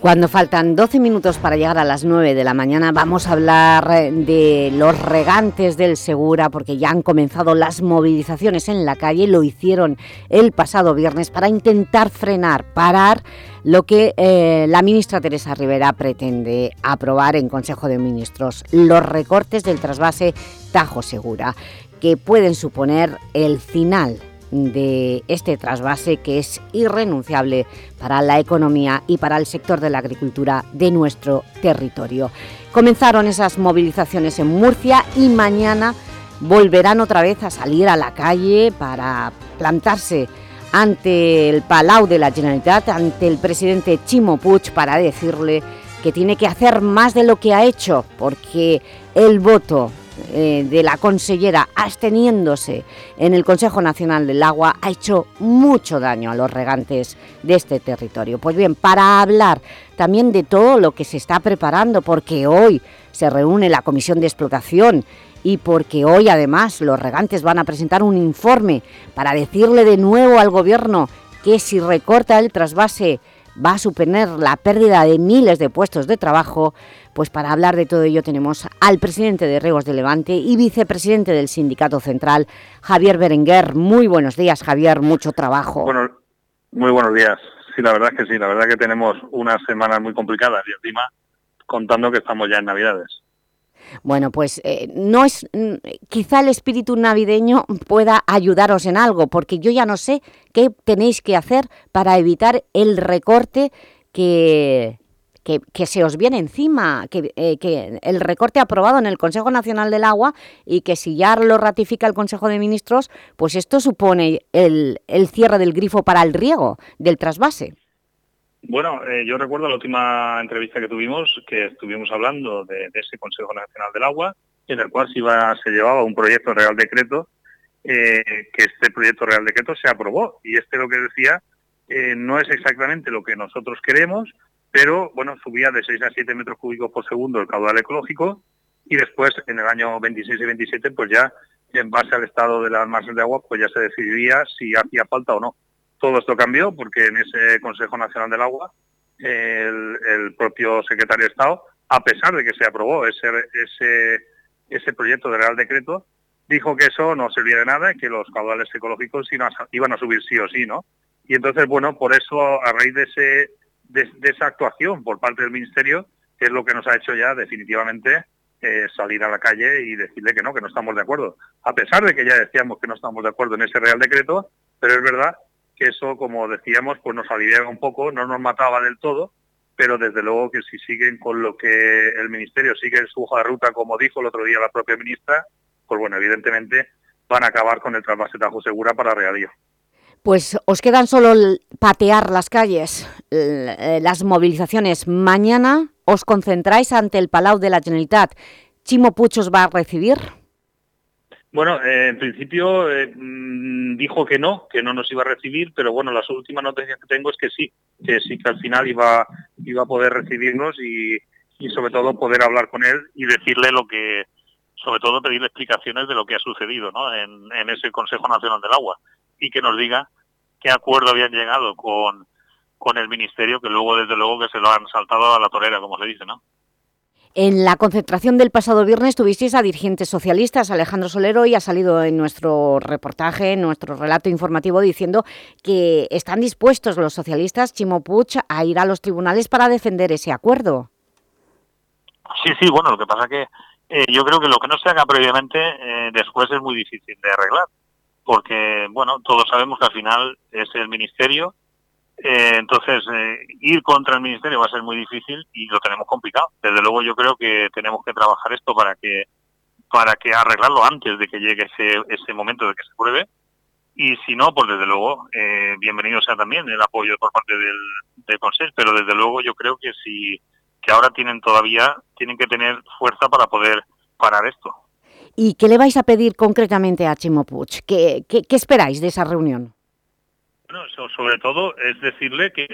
Cuando faltan 12 minutos para llegar a las 9 de la mañana vamos a hablar eh, de los regantes del Segura porque ya han comenzado las movilizaciones en la calle, lo hicieron el pasado viernes para intentar frenar, parar lo que eh, la ministra Teresa Rivera pretende aprobar en Consejo de Ministros, los recortes del trasvase Tajo Segura, que pueden suponer el final de este trasvase que es irrenunciable para la economía y para el sector de la agricultura de nuestro territorio. Comenzaron esas movilizaciones en Murcia y mañana volverán otra vez a salir a la calle para plantarse ante el Palau de la Generalitat, ante el presidente Chimo Puig, para decirle que tiene que hacer más de lo que ha hecho, porque el voto eh, de la consellera absteniéndose en el Consejo Nacional del Agua ha hecho mucho daño a los regantes de este territorio. Pues bien, para hablar también de todo lo que se está preparando, porque hoy se reúne la Comisión de Explotación y porque hoy además los regantes van a presentar un informe para decirle de nuevo al Gobierno que si recorta el trasvase va a suponer la pérdida de miles de puestos de trabajo, pues para hablar de todo ello tenemos al presidente de Regos de Levante y vicepresidente del Sindicato Central, Javier Berenguer. Muy buenos días, Javier, mucho trabajo. Bueno, muy buenos días. Sí, la verdad es que sí, la verdad es que tenemos unas semanas muy complicadas y encima contando que estamos ya en Navidades. Bueno, pues eh, no es mm, quizá el espíritu navideño pueda ayudaros en algo, porque yo ya no sé qué tenéis que hacer para evitar el recorte que, que, se os viene encima, que, eh, que, el recorte aprobado en el Consejo Nacional del Agua y que si ya lo ratifica el Consejo de Ministros, pues esto supone el, el cierre del grifo para el riego del trasvase. Bueno, eh, yo recuerdo la última entrevista que tuvimos, que estuvimos hablando de, ese Consejo Nacional del Agua, en el cual se, iba, se llevaba un proyecto Real Decreto, eh, que este proyecto Real Decreto se aprobó. Y este lo que decía eh, no es exactamente lo que nosotros queremos, pero bueno, subía de 6 a 7 metros cúbicos por segundo el caudal ecológico y después en el año 26 y 27 pues ya en base al estado de las masas de agua pues ya se decidiría si hacía falta o no. Todo esto cambió porque en ese Consejo Nacional del Agua el, propio secretario de Estado, a pesar de que se aprobó ese, ese, ese proyecto de Real Decreto, dijo que eso no servía de nada y que los caudales ecológicos iban a subir sí o sí, ¿no? Y entonces, bueno, por eso, a raíz de, ese, de, esa actuación por parte del Ministerio, que es lo que nos ha hecho ya definitivamente eh, salir a la calle y decirle que no, que no estamos de acuerdo. A pesar de que ya decíamos que no estamos de acuerdo en ese Real Decreto, pero es verdad que eso, como decíamos, pues nos aliviaba un poco, no nos mataba del todo, pero desde luego que si siguen con lo que el Ministerio sigue en su hoja de ruta, como dijo el otro día la propia ministra, pues bueno, evidentemente van a acabar con el trasvase Tajo Segura para Readío. Pues os quedan solo patear las calles, eh, las movilizaciones. Mañana os concentráis ante el Palau de la Generalitat. ¿Chimo Puchos va a recibir? Bueno, eh, en principio eh, mm, dijo que no, que no nos iba a recibir, pero bueno, las últimas noticias que tengo es que sí, que sí que al final iba, iba a poder recibirnos y, sobre todo poder hablar con él y decirle lo que, sobre todo pedirle explicaciones de lo que ha sucedido ¿no? en, en ese Consejo Nacional del Agua y que nos diga qué acuerdo habían llegado con, con el Ministerio, que luego desde luego que se lo han saltado a la torera, como se dice, ¿no? En la concentración del pasado viernes tuvisteis a dirigentes socialistas, Alejandro Solero, y ha salido en nuestro reportaje, en nuestro relato informativo, diciendo que están dispuestos los socialistas, Chimo Puig, a ir a los tribunales para defender ese acuerdo. Sí, sí, bueno, lo que pasa que eh, yo creo que lo que no se haga previamente eh, después es muy difícil de arreglar, porque, bueno, todos sabemos que al final es el Ministerio eh, entonces, eh, ir contra el Ministerio va a ser muy difícil y lo tenemos complicado. Desde luego yo creo que tenemos que trabajar esto para que para que arreglarlo antes de que llegue ese, ese momento de que se pruebe. Y si no, pues desde luego, eh, bienvenido sea también el apoyo por parte del, del Consejo, pero desde luego yo creo que si que ahora tienen todavía, tienen que tener fuerza para poder parar esto. ¿Y qué le vais a pedir concretamente a Chimo Puig? qué, esperáis de esa reunión? Bueno, sobre todo es decirle que,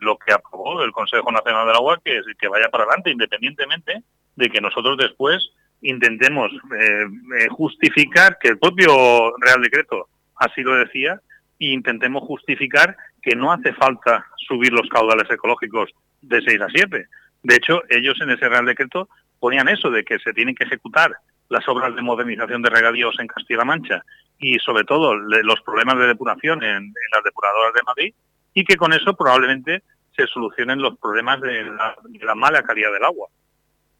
lo que aprobó el Consejo Nacional del Agua, que, que vaya para adelante, independientemente de que nosotros después intentemos eh, eh, justificar que el propio Real Decreto así lo decía e intentemos justificar que no hace falta subir los caudales ecológicos de 6 a 7. De hecho, ellos en ese Real Decreto ponían eso de que se tienen que ejecutar las obras de modernización de regadíos en Castilla-La Mancha y sobre todo los problemas de depuración en, las depuradoras de Madrid y que con eso probablemente se solucionen los problemas de la mala calidad del agua.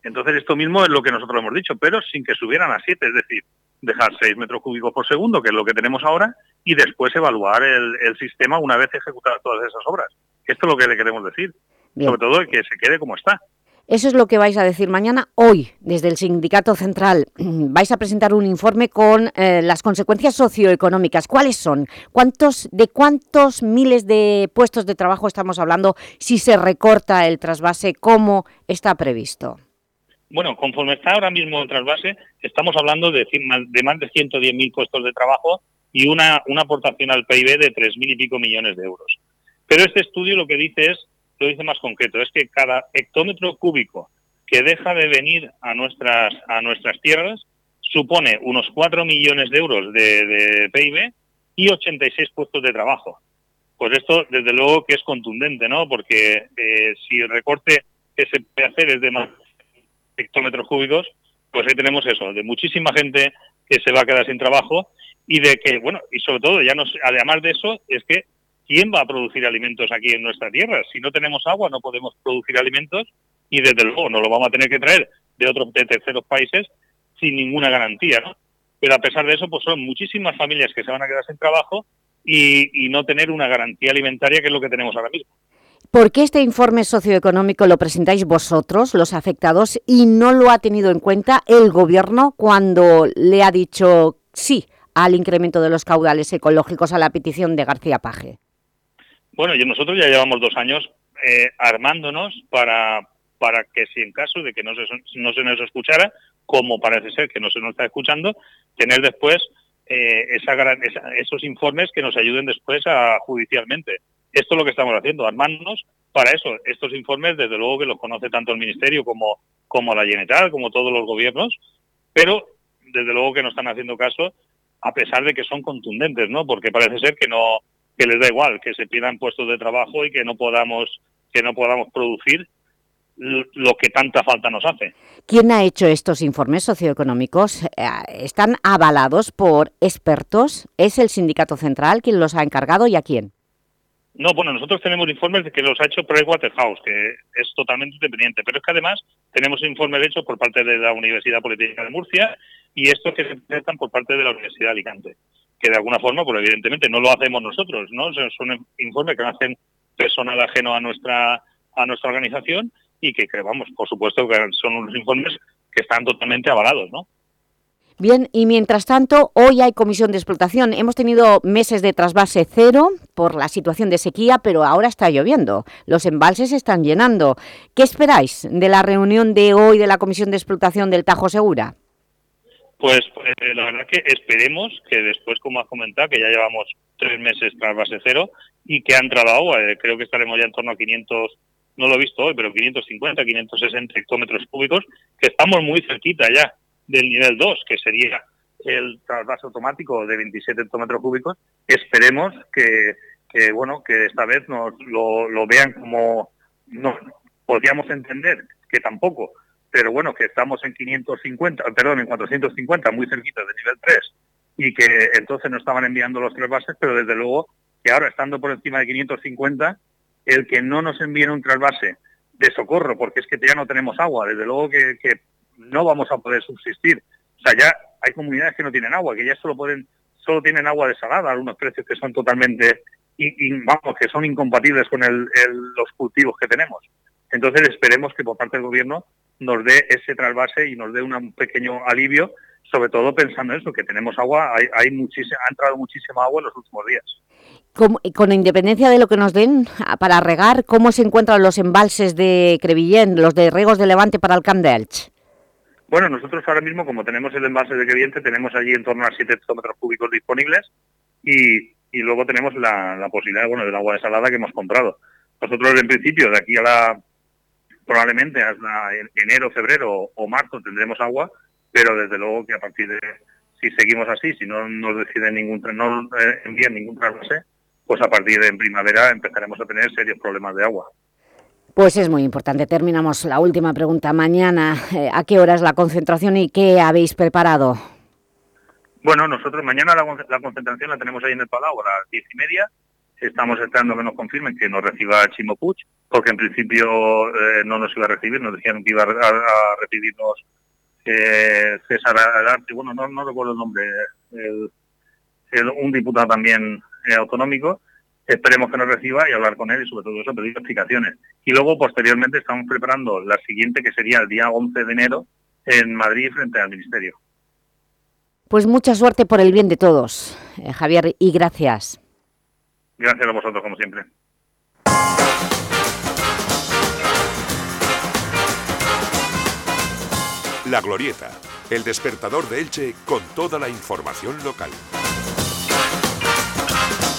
Entonces esto mismo es lo que nosotros hemos dicho, pero sin que subieran a 7, es decir, dejar 6 metros cúbicos por segundo, que es lo que tenemos ahora, y después evaluar el, sistema una vez ejecutadas todas esas obras. Esto es lo que le queremos decir, sobre todo que se quede como está. Eso es lo que vais a decir mañana. Hoy, desde el Sindicato Central, vais a presentar un informe con eh, las consecuencias socioeconómicas. ¿Cuáles son? ¿Cuántos, ¿De cuántos miles de puestos de trabajo estamos hablando si se recorta el trasvase como está previsto? Bueno, conforme está ahora mismo el trasvase, estamos hablando de, de más de 110.000 puestos de trabajo y una, una aportación al PIB de 3.000 y pico millones de euros. Pero este estudio lo que dice es, lo dice más concreto, es que cada hectómetro cúbico que deja de venir a nuestras, a nuestras tierras supone unos 4 millones de euros de, PIB y 86 puestos de trabajo. Pues esto, desde luego, que es contundente, ¿no? Porque eh, si el recorte que se puede hacer es de más hectómetros cúbicos, pues ahí tenemos eso, de muchísima gente que se va a quedar sin trabajo y de que, bueno, y sobre todo, ya nos, además de eso, es que ¿quién va a producir alimentos aquí en nuestra tierra? Si no tenemos agua, no podemos producir alimentos y desde luego no lo vamos a tener que traer de otros de terceros países sin ninguna garantía. Pero a pesar de eso, pues son muchísimas familias que se van a quedar sin trabajo y, y no tener una garantía alimentaria que es lo que tenemos ahora mismo. ¿Por qué este informe socioeconómico lo presentáis vosotros, los afectados, y no lo ha tenido en cuenta el Gobierno cuando le ha dicho sí al incremento de los caudales ecológicos a la petición de García Paje? Bueno, nosotros ya llevamos dos años eh, armándonos para, para que si en caso de que no se, no se nos escuchara, como parece ser que no se nos está escuchando, tener después eh, esos informes que nos ayuden después a judicialmente. Esto es lo que estamos haciendo, armarnos para eso. Estos informes, desde luego que los conoce tanto el Ministerio como, como la General, como todos los gobiernos, pero desde luego que no están haciendo caso, a pesar de que son contundentes, ¿no? Porque parece ser que no que les da igual que se pidan puestos de trabajo y que no podamos que no podamos producir lo que tanta falta nos hace. ¿Quién ha hecho estos informes socioeconómicos? Eh, ¿Están avalados por expertos? ¿Es el Sindicato Central quien los ha encargado y a quién? No, bueno, nosotros tenemos informes de que los ha hecho Pricewaterhouse, que es totalmente independiente, pero es que además tenemos informes hechos por parte de la Universidad Política de Murcia y estos que se presentan por parte de la Universidad de Alicante, que de alguna forma, pues evidentemente no lo hacemos nosotros, ¿no? Son informes que hacen personal ajeno a nuestra a nuestra organización y que, que, por supuesto que son unos informes que están totalmente avalados, ¿no? Bien, y mientras tanto, hoy hay comisión de explotación. Hemos tenido meses de trasvase cero por la situación de sequía, pero ahora está lloviendo. Los embalses se están llenando. ¿Qué esperáis de la reunión de hoy de la comisión de explotación del Tajo Segura? Pues, pues la verdad que esperemos que después, como has comentado, que ya llevamos tres meses trasvase cero y que ha entrado agua. Eh, creo que estaremos ya en torno a 500, no lo he visto hoy, pero 550, 560 hectómetros cúbicos, que estamos muy cerquita ya del nivel 2, que sería el trasvase automático de 27 hectómetros cúbicos, esperemos que, bueno, que esta vez nos lo, vean como no podríamos entender que tampoco, pero bueno, que estamos en 550, perdón, en 450, muy cerquita del nivel 3, y que entonces no estaban enviando los trasvases, pero desde luego que ahora, estando por encima de 550, el que no nos envíen un trasvase de socorro, porque es que ya no tenemos agua, desde luego que, no vamos a poder subsistir. O sea, ya hay comunidades que no tienen agua, que ya solo tienen agua desalada a unos precios que son totalmente, y, vamos, que son incompatibles con los cultivos que tenemos. Entonces esperemos que por parte del gobierno nos dé ese trasvase y nos dé un pequeño alivio, sobre todo pensando en eso, que tenemos agua, hay, hay muchísima, ha entrado muchísima agua en los últimos días. con independencia de lo que nos den para regar, ¿cómo se encuentran los embalses de Crevillén, los de regos de Levante para el Camp de Elche? Bueno, nosotros ahora mismo, como tenemos el envase de Queviente, tenemos allí en torno a 7 hectómetros cúbicos disponibles y, luego tenemos la, posibilidad bueno, del agua desalada que hemos comprado. Nosotros en principio de aquí a la probablemente hasta enero, febrero o marzo tendremos agua, pero desde luego que a partir de si seguimos así, si no nos deciden ningún no eh, envían ningún trasvase, pues a partir de primavera empezaremos a tener serios problemas de agua. Pues es muy importante. Terminamos la última pregunta. Mañana, eh, ¿a qué hora es la concentración y qué habéis preparado? Bueno, nosotros mañana la, concentración la tenemos ahí en el Palau a las diez y media. Estamos esperando que nos confirmen que nos reciba Chimo Puig, porque en principio eh, no nos iba a recibir, nos decían que iba a, recibirnos eh, César Ararte, bueno, no, no recuerdo el nombre, un diputado también eh, autonómico, esperemos que nos reciba y hablar con él y sobre todo eso pedir explicaciones. Y luego posteriormente estamos preparando la siguiente que sería el día 11 de enero en Madrid frente al Ministerio. Pues mucha suerte por el bien de todos, Javier, y gracias. Gracias a vosotros, como siempre. La Glorieta, el despertador de Elche con toda la información local.